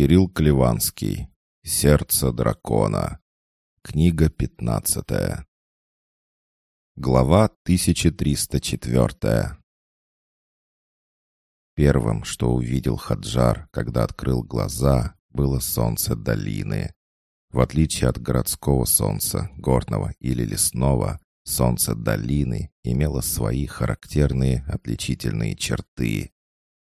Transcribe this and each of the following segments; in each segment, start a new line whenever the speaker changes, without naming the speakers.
Кирилл Клеванский. Сердце дракона. Книга пятнадцатая. Глава 1304. Первым, что увидел Хаджар, когда открыл глаза, было солнце долины. В отличие от городского солнца, горного или лесного, солнце долины имело свои характерные отличительные черты.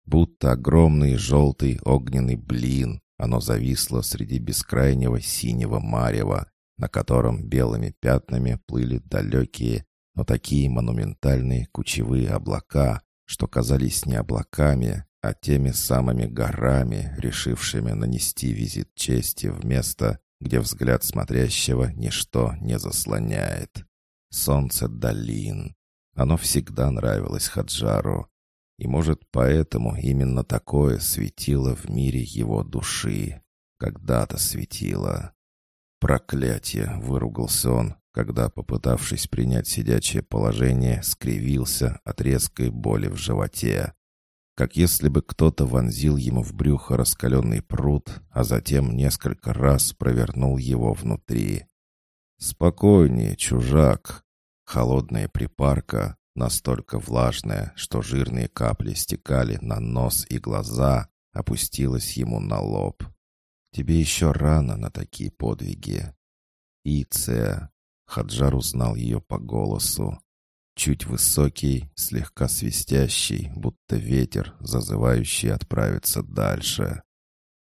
Будто огромный желтый огненный блин, оно зависло среди бескрайнего синего марева, на котором белыми пятнами плыли далекие, но такие монументальные кучевые облака, что казались не облаками, а теми самыми горами, решившими нанести визит чести в место, где взгляд смотрящего ничто не заслоняет. Солнце долин. Оно всегда нравилось Хаджару. И, может, поэтому именно такое светило в мире его души. Когда-то светило. «Проклятие!» — выругался он, когда, попытавшись принять сидячее положение, скривился от резкой боли в животе. Как если бы кто-то вонзил ему в брюхо раскаленный пруд, а затем несколько раз провернул его внутри. «Спокойнее, чужак!» Холодная припарка, настолько влажная, что жирные капли стекали на нос и глаза, опустилась ему на лоб. «Тебе еще рано на такие подвиги». «Иция». Хаджар узнал ее по голосу. Чуть высокий, слегка свистящий, будто ветер, зазывающий отправиться дальше.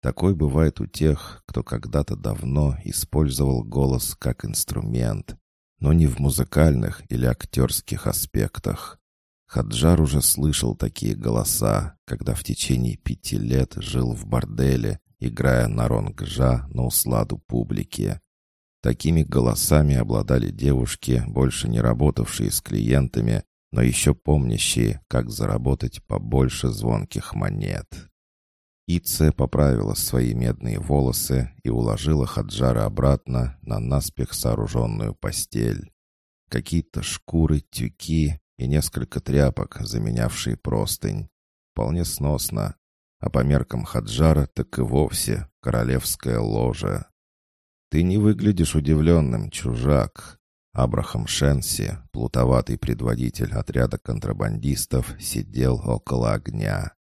Такой бывает у тех, кто когда-то давно использовал голос как инструмент, но не в музыкальных или актерских аспектах. Хаджар уже слышал такие голоса, когда в течение пяти лет жил в борделе, играя на ронгжа на усладу публики. Такими голосами обладали девушки, больше не работавшие с клиентами, но еще помнящие, как заработать побольше звонких монет. Ице поправила свои медные волосы и уложила Хаджара обратно на наспех сооруженную постель. Какие-то шкуры, тюки и несколько тряпок, заменявшие простынь. Вполне сносно. А по меркам Хаджара так и вовсе королевское ложе. «Ты не выглядишь удивленным, чужак», Абрахам Шенси, плутоватый предводитель отряда контрабандистов, сидел около огня.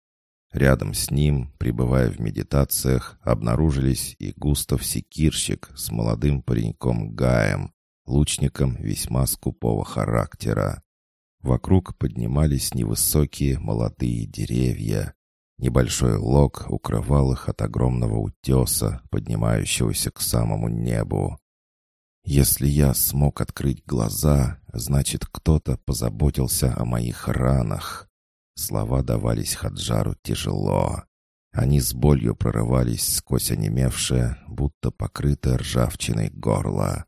Рядом с ним, пребывая в медитациях, обнаружились и Густав Секирщик с молодым пареньком Гаем, лучником весьма скупого характера. Вокруг поднимались невысокие молодые деревья. Небольшой лог укрывал их от огромного утеса, поднимающегося к самому небу. Если я смог открыть глаза, значит, кто-то позаботился о моих ранах. Слова давались Хаджару тяжело. Они с болью прорывались сквозь онемевшее, будто покрытое ржавчиной горло.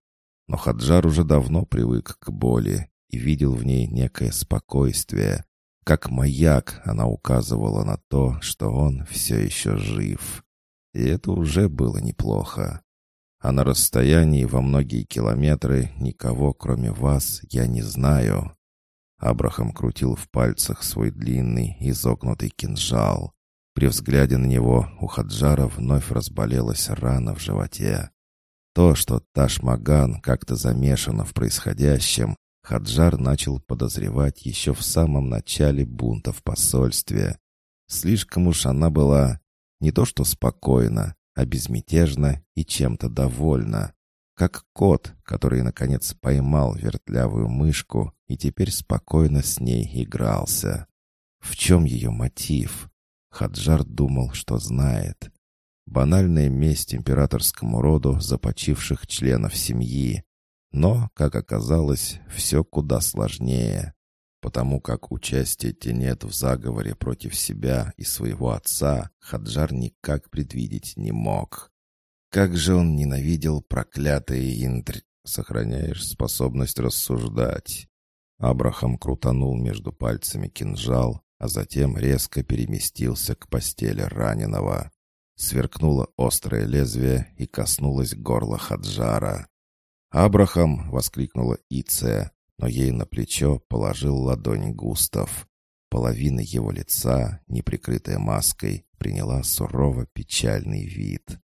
Но Хаджар уже давно привык к боли и видел в ней некое спокойствие. Как маяк она указывала на то, что он все еще жив. И это уже было неплохо. А на расстоянии во многие километры никого, кроме вас, я не знаю. Абрахам крутил в пальцах свой длинный, изогнутый кинжал. При взгляде на него у Хаджара вновь разболелась рана в животе. То, что Ташмаган как-то замешана в происходящем, Хаджар начал подозревать еще в самом начале бунта в посольстве. Слишком уж она была не то что спокойна, а безмятежна и чем-то довольна как кот, который, наконец, поймал вертлявую мышку и теперь спокойно с ней игрался. В чем ее мотив? Хаджар думал, что знает. Банальная месть императорскому роду за почивших членов семьи. Но, как оказалось, все куда сложнее. Потому как участие Тенет в заговоре против себя и своего отца Хаджар никак предвидеть не мог. Как же он ненавидел проклятые интр... Сохраняешь способность рассуждать. Абрахам крутанул между пальцами кинжал, а затем резко переместился к постели раненого. Сверкнуло острое лезвие и коснулось горла Хаджара. «Абрахам!» — воскликнула Иция, но ей на плечо положил ладонь Густав. Половина его лица, неприкрытая маской, приняла сурово печальный вид.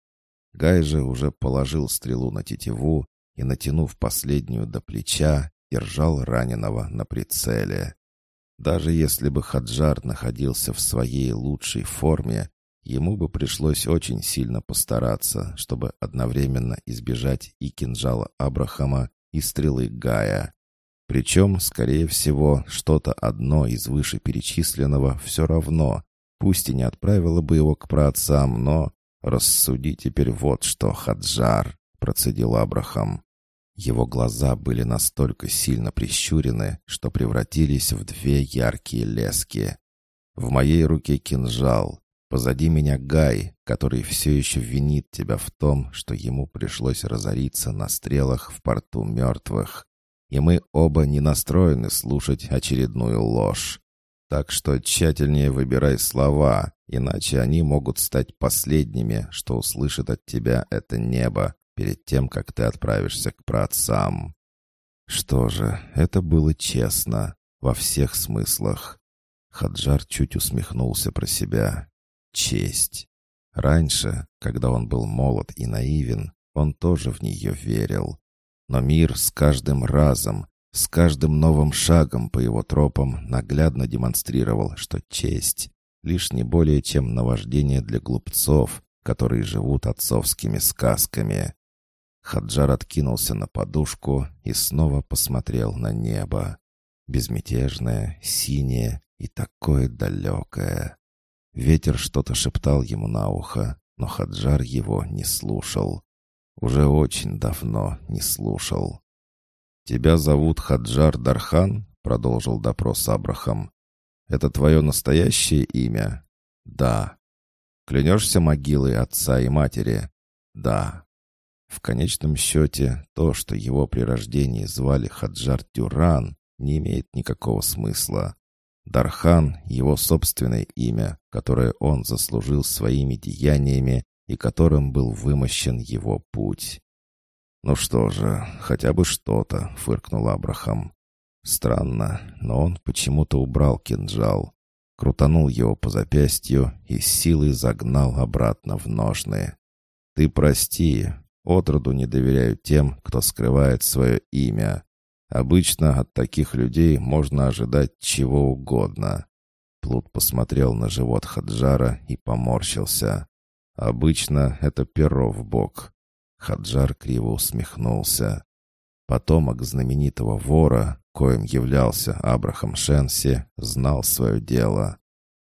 Гай же уже положил стрелу на тетиву и, натянув последнюю до плеча, держал раненого на прицеле. Даже если бы Хаджар находился в своей лучшей форме, ему бы пришлось очень сильно постараться, чтобы одновременно избежать и кинжала Абрахама, и стрелы Гая. Причем, скорее всего, что-то одно из вышеперечисленного все равно, пусть и не отправило бы его к праотцам, но... «Рассуди теперь вот что, Хаджар», — процедил Абрахам. Его глаза были настолько сильно прищурены, что превратились в две яркие лески. В моей руке кинжал. Позади меня Гай, который все еще винит тебя в том, что ему пришлось разориться на стрелах в порту мертвых и мы оба не настроены слушать очередную ложь. Так что тщательнее выбирай слова, иначе они могут стать последними, что услышит от тебя это небо перед тем, как ты отправишься к праотцам. Что же, это было честно, во всех смыслах. Хаджар чуть усмехнулся про себя. Честь. Раньше, когда он был молод и наивен, он тоже в нее верил. Но мир с каждым разом, с каждым новым шагом по его тропам наглядно демонстрировал, что честь — лишь не более чем наваждение для глупцов, которые живут отцовскими сказками. Хаджар откинулся на подушку и снова посмотрел на небо. Безмятежное, синее и такое далекое. Ветер что-то шептал ему на ухо, но Хаджар его не слушал. Уже очень давно не слушал. «Тебя зовут Хаджар Дархан?» — продолжил допрос Абрахам. «Это твое настоящее имя?» «Да». «Клянешься могилой отца и матери?» «Да». В конечном счете, то, что его при рождении звали Хаджар Тюран, не имеет никакого смысла. Дархан — его собственное имя, которое он заслужил своими деяниями и которым был вымощен его путь. «Ну что же, хотя бы что-то», — фыркнул Абрахам. Странно, но он почему-то убрал кинжал, крутанул его по запястью и силой загнал обратно в ножны. «Ты прости, отроду не доверяю тем, кто скрывает свое имя. Обычно от таких людей можно ожидать чего угодно». Плут посмотрел на живот Хаджара и поморщился. Обычно это перо в бок. Хаджар криво усмехнулся. Потомок знаменитого вора, коим являлся Абрахам Шенси, знал свое дело.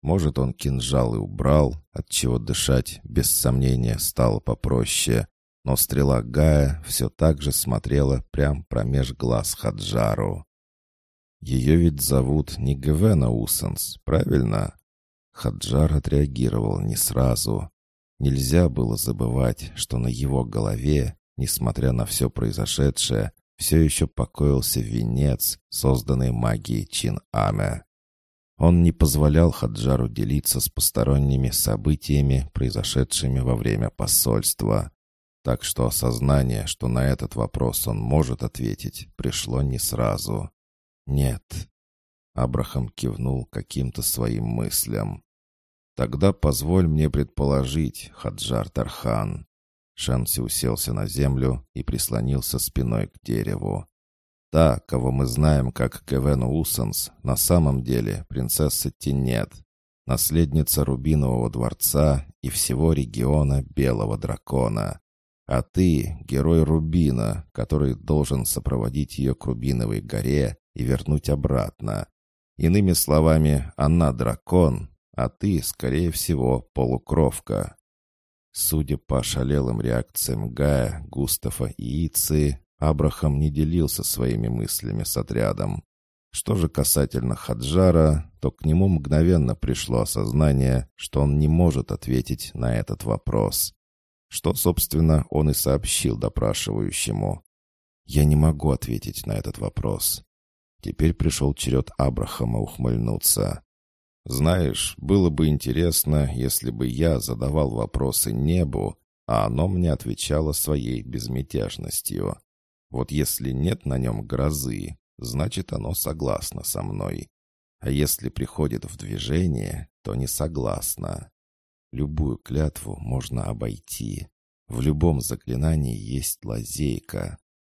Может, он кинжал и убрал, отчего дышать, без сомнения, стало попроще, но стрела Гая все так же смотрела прям промеж глаз Хаджару. «Ее ведь зовут не Гвена Усанс, правильно?» Хаджар отреагировал не сразу. Нельзя было забывать, что на его голове, несмотря на все произошедшее, все еще покоился венец, созданный магией Чин-Аме. Он не позволял Хаджару делиться с посторонними событиями, произошедшими во время посольства. Так что осознание, что на этот вопрос он может ответить, пришло не сразу. «Нет». Абрахам кивнул каким-то своим мыслям. «Тогда позволь мне предположить, Хаджар Тархан». Шамси уселся на землю и прислонился спиной к дереву. «Та, кого мы знаем как Кевену Усанс, на самом деле принцесса Тинет, наследница Рубинового дворца и всего региона Белого Дракона. А ты — герой Рубина, который должен сопроводить ее к Рубиновой горе и вернуть обратно. Иными словами, она дракон, а ты, скорее всего, полукровка. Судя по шалелым реакциям Гая, Густава и Ицы, Абрахам не делился своими мыслями с отрядом. Что же касательно Хаджара, то к нему мгновенно пришло осознание, что он не может ответить на этот вопрос. Что, собственно, он и сообщил допрашивающему. «Я не могу ответить на этот вопрос». Теперь пришел черед Абрахама ухмыльнуться. Знаешь, было бы интересно, если бы я задавал вопросы небу, а оно мне отвечало своей безмятежностью. Вот если нет на нем грозы, значит оно согласно со мной. А если приходит в движение, то не согласно. Любую клятву можно обойти. В любом заклинании есть лазейка.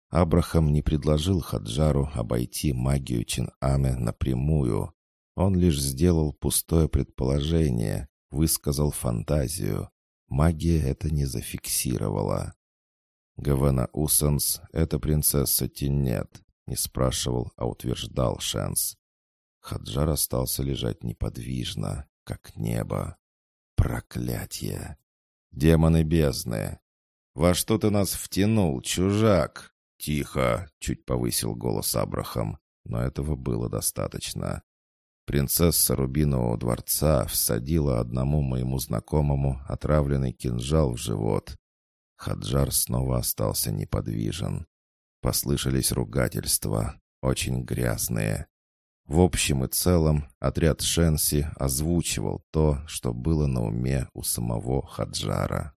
Абрахам не предложил Хаджару обойти магию Чин-Аме напрямую. Он лишь сделал пустое предположение, высказал фантазию. Магия это не зафиксировала. Гавана Усанс — это принцесса Тинет, не спрашивал, а утверждал Шенс. Хаджар остался лежать неподвижно, как небо. Проклятье! Демоны бездны! Во что ты нас втянул, чужак? Тихо! Чуть повысил голос Абрахам, но этого было достаточно. Принцесса Рубинового дворца всадила одному моему знакомому отравленный кинжал в живот. Хаджар снова остался неподвижен. Послышались ругательства, очень грязные. В общем и целом, отряд Шенси озвучивал то, что было на уме у самого Хаджара.